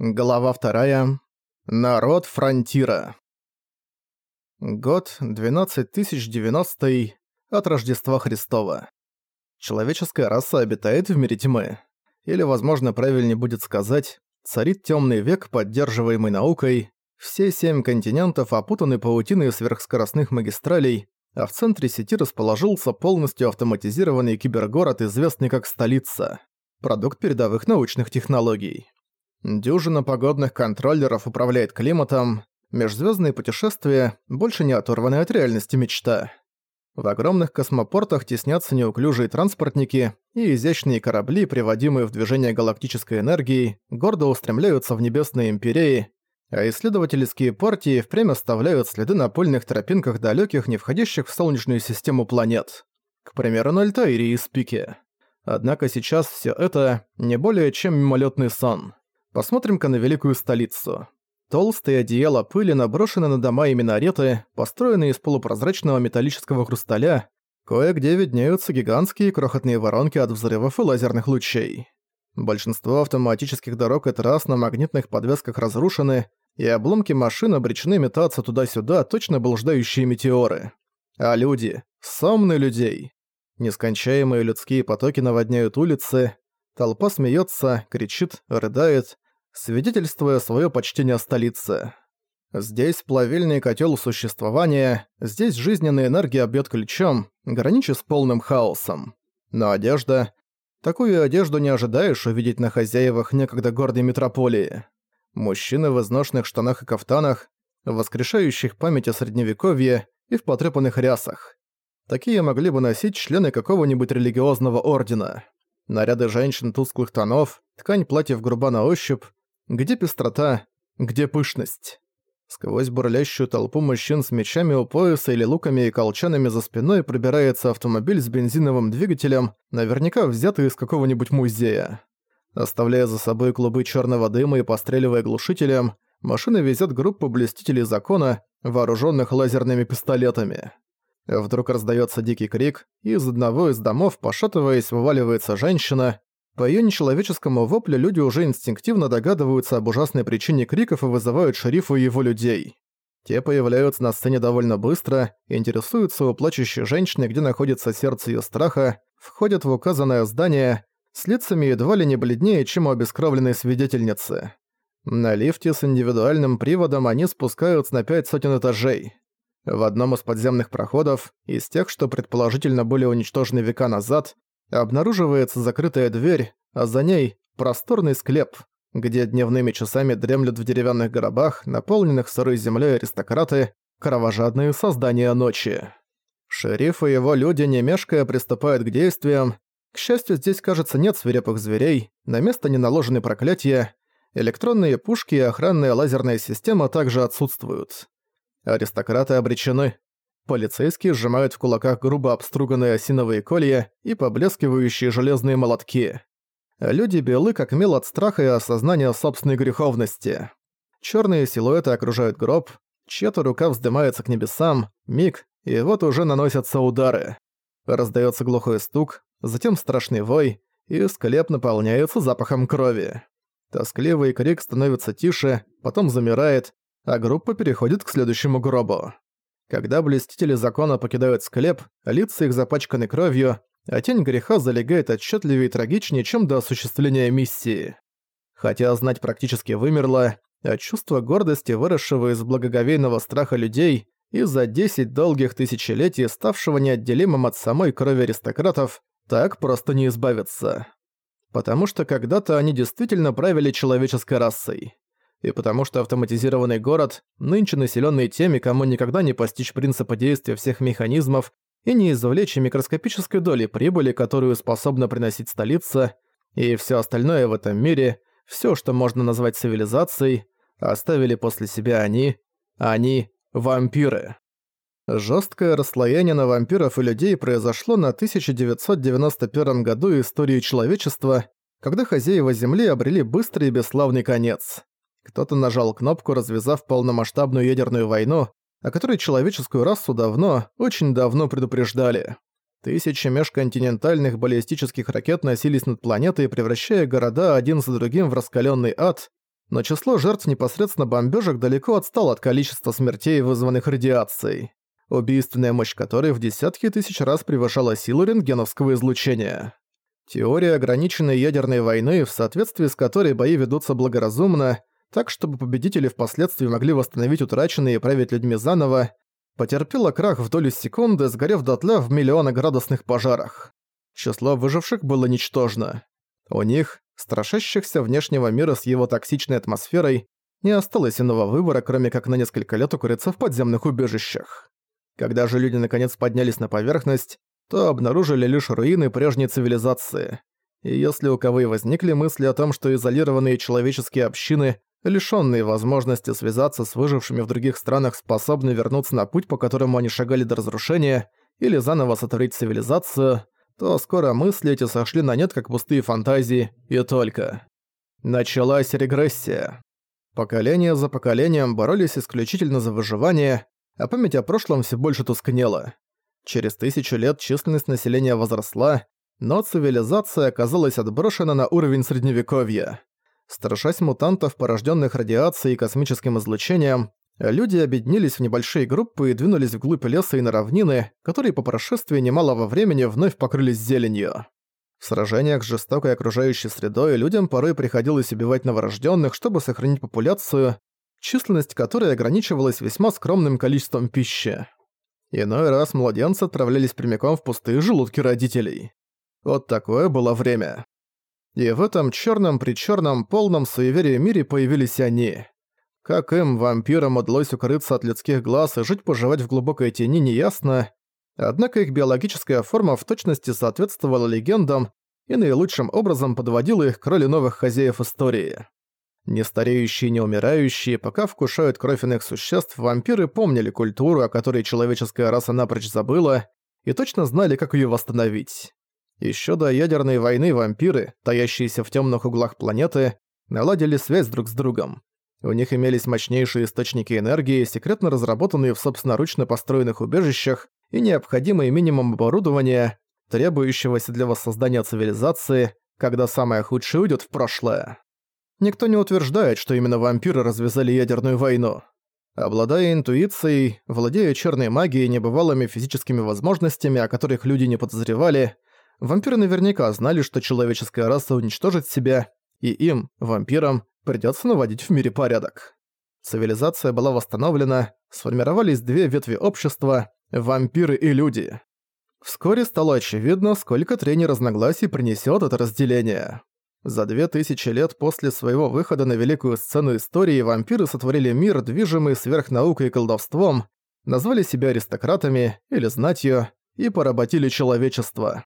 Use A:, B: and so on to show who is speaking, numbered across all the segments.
A: Глава вторая. Народ Фронтира. Год 12090 от Рождества Христова. Человеческая раса обитает в мире тьмы. Или, возможно, правильнее будет сказать, царит темный век, поддерживаемый наукой. Все семь континентов опутаны паутиной сверхскоростных магистралей, а в центре сети расположился полностью автоматизированный кибергород, известный как столица. Продукт передовых научных технологий. Дюжина погодных контроллеров управляет климатом, межзвездные путешествия больше не оторваны от реальности мечта. В огромных космопортах теснятся неуклюжие транспортники, и изящные корабли, приводимые в движение галактической энергией, гордо устремляются в небесные империи, а исследовательские партии впрямь оставляют следы на пыльных тропинках далеких, не входящих в Солнечную систему планет. К примеру, на Альтаире и Спике. Однако сейчас все это не более чем мимолетный сон. Посмотрим-ка на великую столицу. Толстые одеяла пыли наброшены на дома и минареты, построенные из полупрозрачного металлического хрусталя, кое-где виднеются гигантские крохотные воронки от взрывов и лазерных лучей. Большинство автоматических дорог и трасс на магнитных подвесках разрушены, и обломки машин обречены метаться туда-сюда, точно блуждающие метеоры. А люди, сомны людей. Нескончаемые людские потоки наводняют улицы, Толпа смеется, кричит, рыдает, свидетельствуя свое почтение столице. Здесь плавильный котел существования, здесь жизненная энергия бьет ключом, граничит с полным хаосом. Но одежда... Такую одежду не ожидаешь увидеть на хозяевах некогда гордой метрополии. Мужчины в изношенных штанах и кафтанах, воскрешающих память о средневековье и в потрепанных рясах. Такие могли бы носить члены какого-нибудь религиозного ордена. Наряды женщин тусклых тонов, ткань платьев груба на ощупь. Где пестрота, где пышность? Сквозь бурлящую толпу мужчин с мечами у пояса или луками и колчанами за спиной пробирается автомобиль с бензиновым двигателем, наверняка взятый из какого-нибудь музея. Оставляя за собой клубы черного дыма и постреливая глушителем, машина везет группу блестителей закона, вооруженных лазерными пистолетами. Вдруг раздается дикий крик, и из одного из домов, пошатываясь, вываливается женщина. По ее нечеловеческому воплю люди уже инстинктивно догадываются об ужасной причине криков и вызывают шерифа и его людей. Те появляются на сцене довольно быстро, интересуются у плачущей женщины, где находится сердце ее страха, входят в указанное здание, с лицами едва ли не бледнее, чем у обескровленной свидетельницы. На лифте с индивидуальным приводом они спускаются на пять сотен этажей. В одном из подземных проходов, из тех, что предположительно были уничтожены века назад, обнаруживается закрытая дверь, а за ней просторный склеп, где дневными часами дремлют в деревянных гробах, наполненных сырой землей аристократы, кровожадные создания ночи. Шериф и его люди, не мешкая, приступают к действиям. К счастью, здесь, кажется, нет свирепых зверей, на место не наложены проклятия, электронные пушки и охранная лазерная система также отсутствуют. Аристократы обречены. Полицейские сжимают в кулаках грубо обструганные осиновые колья и поблескивающие железные молотки. Люди белы как мел от страха и осознания собственной греховности. Черные силуэты окружают гроб, чья-то рука вздымается к небесам, миг, и вот уже наносятся удары. Раздается глухой стук, затем страшный вой, и склеп наполняется запахом крови. Тоскливый крик становится тише, потом замирает, а группа переходит к следующему гробу. Когда блестители закона покидают склеп, лица их запачканы кровью, а тень греха залегает отчетливее и трагичнее, чем до осуществления миссии. Хотя знать практически вымерла, а чувство гордости, выросшего из благоговейного страха людей и за 10 долгих тысячелетий ставшего неотделимым от самой крови аристократов, так просто не избавиться. Потому что когда-то они действительно правили человеческой расой и потому что автоматизированный город, нынче населенный теми, кому никогда не постичь принципа действия всех механизмов и не извлечь микроскопической доли прибыли, которую способна приносить столица, и все остальное в этом мире, все, что можно назвать цивилизацией, оставили после себя они, они – вампиры. Жесткое расслоение на вампиров и людей произошло на 1991 году истории человечества, когда хозяева Земли обрели быстрый и бесславный конец. Кто-то нажал кнопку, развязав полномасштабную ядерную войну, о которой человеческую расу давно, очень давно предупреждали. Тысячи межконтинентальных баллистических ракет носились над планетой, превращая города один за другим в раскаленный ад, но число жертв непосредственно бомбежек далеко отстало от количества смертей, вызванных радиацией, убийственная мощь которой в десятки тысяч раз превышала силу рентгеновского излучения. Теория ограниченной ядерной войны, в соответствии с которой бои ведутся благоразумно, так чтобы победители впоследствии могли восстановить утраченные и править людьми заново, потерпела крах в долю секунды, сгорев дотла в миллионоградусных пожарах. Число выживших было ничтожно. У них, страшащихся внешнего мира с его токсичной атмосферой, не осталось иного выбора, кроме как на несколько лет укрыться в подземных убежищах. Когда же люди наконец поднялись на поверхность, то обнаружили лишь руины прежней цивилизации. И если у кого и возникли мысли о том, что изолированные человеческие общины, лишённые возможности связаться с выжившими в других странах, способны вернуться на путь, по которому они шагали до разрушения, или заново сотворить цивилизацию, то скоро мысли эти сошли на нет, как пустые фантазии, и только. Началась регрессия. Поколение за поколением боролись исключительно за выживание, а память о прошлом все больше тускнела. Через тысячу лет численность населения возросла, но цивилизация оказалась отброшена на уровень средневековья. Страшась мутантов, порожденных радиацией и космическим излучением, люди объединились в небольшие группы и двинулись вглубь леса и на равнины, которые по прошествии немалого времени вновь покрылись зеленью. В сражениях с жестокой окружающей средой людям порой приходилось убивать новорожденных, чтобы сохранить популяцию, численность которой ограничивалась весьма скромным количеством пищи. Иной раз младенцы отправлялись прямиком в пустые желудки родителей. Вот такое было время. И в этом черном причерном полном суеверии мире появились они. Как им, вампирам, удалось укрыться от людских глаз и жить-поживать в глубокой тени, неясно. Однако их биологическая форма в точности соответствовала легендам и наилучшим образом подводила их к роли новых хозяев истории. Не стареющие, не умирающие, пока вкушают кровь иных существ, вампиры помнили культуру, о которой человеческая раса напрочь забыла, и точно знали, как ее восстановить. Еще до ядерной войны вампиры, таящиеся в темных углах планеты, наладили связь друг с другом. У них имелись мощнейшие источники энергии, секретно разработанные в собственноручно построенных убежищах и необходимый минимум оборудования, требующегося для воссоздания цивилизации, когда самое худшее уйдет в прошлое. Никто не утверждает, что именно вампиры развязали ядерную войну. Обладая интуицией, владея черной магией и небывалыми физическими возможностями, о которых люди не подозревали, вампиры наверняка знали, что человеческая раса уничтожит себя, и им, вампирам, придётся наводить в мире порядок. Цивилизация была восстановлена, сформировались две ветви общества – вампиры и люди. Вскоре стало очевидно, сколько трений разногласий принесёт это разделение. За две тысячи лет после своего выхода на великую сцену истории вампиры сотворили мир, движимый сверхнаукой и колдовством, назвали себя аристократами или знатью и поработили человечество.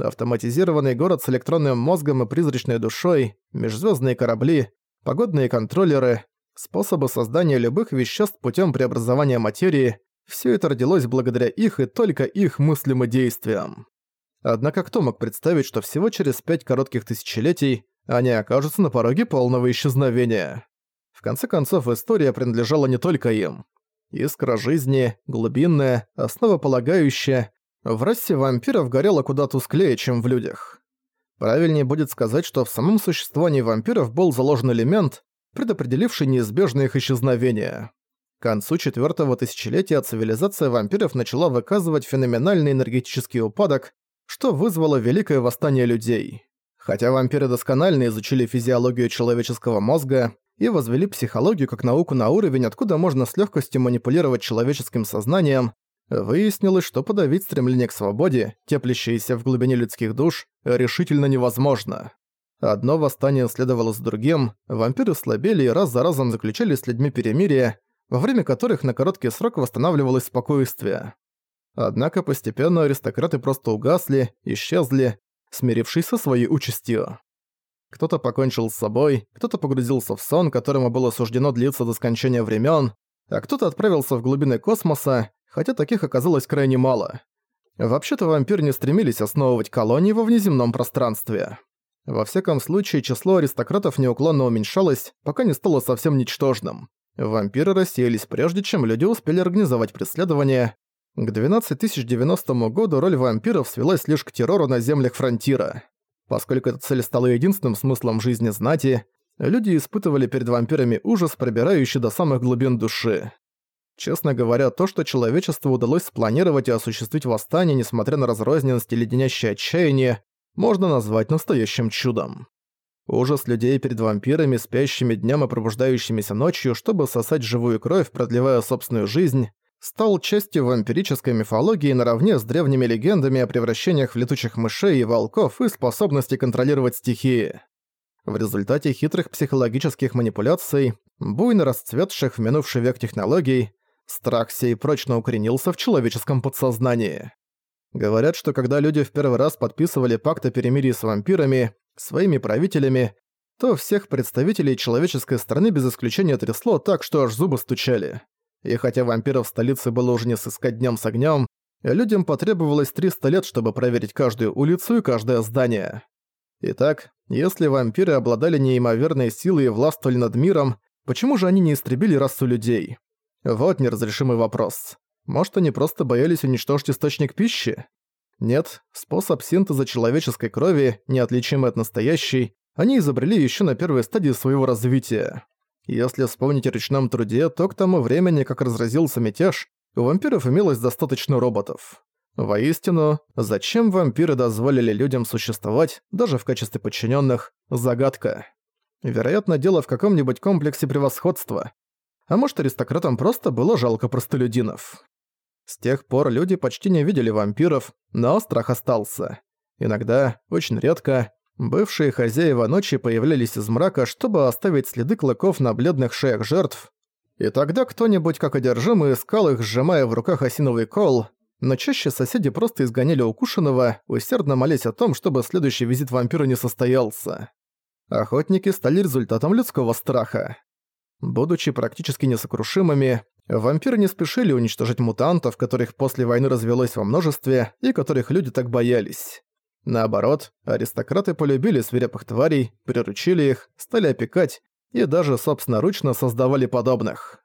A: Автоматизированный город с электронным мозгом и призрачной душой, межзвездные корабли, погодные контроллеры, способы создания любых веществ путем преобразования материи – все это родилось благодаря их и только их мыслям и действиям. Однако кто мог представить, что всего через пять коротких тысячелетий они окажутся на пороге полного исчезновения? В конце концов, история принадлежала не только им. Искра жизни, глубинная, основополагающая, в расе вампиров горела куда тусклее, чем в людях. Правильнее будет сказать, что в самом существовании вампиров был заложен элемент, предопределивший неизбежное их исчезновение. К концу четвертого тысячелетия цивилизация вампиров начала выказывать феноменальный энергетический упадок, что вызвало великое восстание людей. Хотя вампиры досконально изучили физиологию человеческого мозга и возвели психологию как науку на уровень, откуда можно с легкостью манипулировать человеческим сознанием, выяснилось, что подавить стремление к свободе, теплящееся в глубине людских душ, решительно невозможно. Одно восстание следовало за другим, вампиры слабели и раз за разом заключали с людьми перемирие, во время которых на короткий срок восстанавливалось спокойствие. Однако постепенно аристократы просто угасли, исчезли, смирившись со своей участью. Кто-то покончил с собой, кто-то погрузился в сон, которому было суждено длиться до скончания времен, а кто-то отправился в глубины космоса, хотя таких оказалось крайне мало. Вообще-то вампиры не стремились основывать колонии во внеземном пространстве. Во всяком случае, число аристократов неуклонно уменьшалось, пока не стало совсем ничтожным. Вампиры рассеялись прежде, чем люди успели организовать преследование, к 12090 году роль вампиров свелась лишь к террору на землях Фронтира. Поскольку эта цель стала единственным смыслом жизни знати, люди испытывали перед вампирами ужас, пробирающий до самых глубин души. Честно говоря, то, что человечеству удалось спланировать и осуществить восстание, несмотря на разрозненность и леденящее отчаяние, можно назвать настоящим чудом. Ужас людей перед вампирами, спящими днем и пробуждающимися ночью, чтобы сосать живую кровь, продлевая собственную жизнь, стал частью вампирической мифологии наравне с древними легендами о превращениях в летучих мышей и волков и способности контролировать стихии. В результате хитрых психологических манипуляций, буйно расцветших в минувший век технологий, страх сей прочно укоренился в человеческом подсознании. Говорят, что когда люди в первый раз подписывали пакт о перемирии с вампирами, своими правителями, то всех представителей человеческой страны без исключения трясло так, что аж зубы стучали. И хотя вампиров в столице было уже не сыскать днем с огнем, людям потребовалось 300 лет, чтобы проверить каждую улицу и каждое здание. Итак, если вампиры обладали неимоверной силой и властвовали над миром, почему же они не истребили расу людей? Вот неразрешимый вопрос. Может, они просто боялись уничтожить источник пищи? Нет, способ синтеза человеческой крови, неотличимый от настоящей, они изобрели еще на первой стадии своего развития. Если вспомнить о речном труде, то к тому времени, как разразился мятеж, у вампиров имелось достаточно роботов. Воистину, зачем вампиры дозволили людям существовать, даже в качестве подчиненных, загадка. Вероятно, дело в каком-нибудь комплексе превосходства. А может, аристократам просто было жалко простолюдинов. С тех пор люди почти не видели вампиров, но страх остался. Иногда, очень редко, Бывшие хозяева ночи появлялись из мрака, чтобы оставить следы клыков на бледных шеях жертв, и тогда кто-нибудь как одержимый искал их, сжимая в руках осиновый кол, но чаще соседи просто изгоняли укушенного, усердно молясь о том, чтобы следующий визит вампира не состоялся. Охотники стали результатом людского страха. Будучи практически несокрушимыми, вампиры не спешили уничтожить мутантов, которых после войны развелось во множестве и которых люди так боялись. Наоборот, аристократы полюбили свирепых тварей, приручили их, стали опекать и даже собственноручно создавали подобных.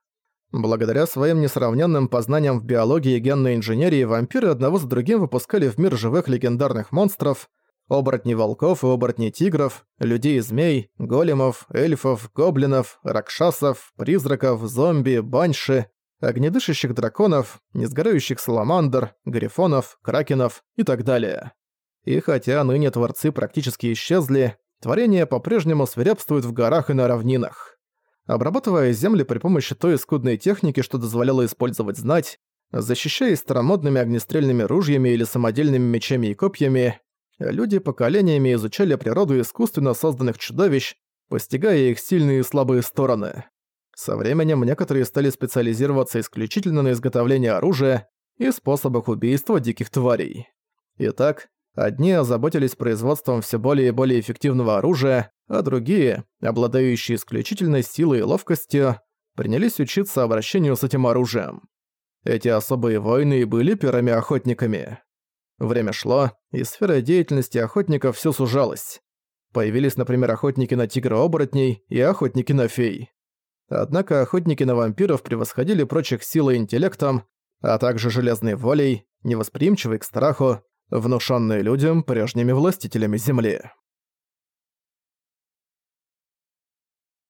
A: Благодаря своим несравненным познаниям в биологии и генной инженерии вампиры одного за другим выпускали в мир живых легендарных монстров, оборотней волков и оборотней тигров, людей и змей, големов, эльфов, гоблинов, ракшасов, призраков, зомби, банши, огнедышащих драконов, несгорающих саламандр, грифонов, кракенов и так далее. И хотя ныне творцы практически исчезли, творения по-прежнему свирепствуют в горах и на равнинах. Обрабатывая земли при помощи той скудной техники, что дозволяло использовать знать, защищаясь старомодными огнестрельными ружьями или самодельными мечами и копьями, люди поколениями изучали природу искусственно созданных чудовищ, постигая их сильные и слабые стороны. Со временем некоторые стали специализироваться исключительно на изготовлении оружия и способах убийства диких тварей. Итак, Одни озаботились производством все более и более эффективного оружия, а другие, обладающие исключительной силой и ловкостью, принялись учиться обращению с этим оружием. Эти особые воины и были первыми-охотниками. Время шло, и сфера деятельности охотников все сужалась. Появились, например, охотники на тигра-оборотней и охотники на фей. Однако охотники на вампиров превосходили прочих силой интеллектом, а также железной волей, невосприимчивой к страху, внушенные людям прежними властителями Земли.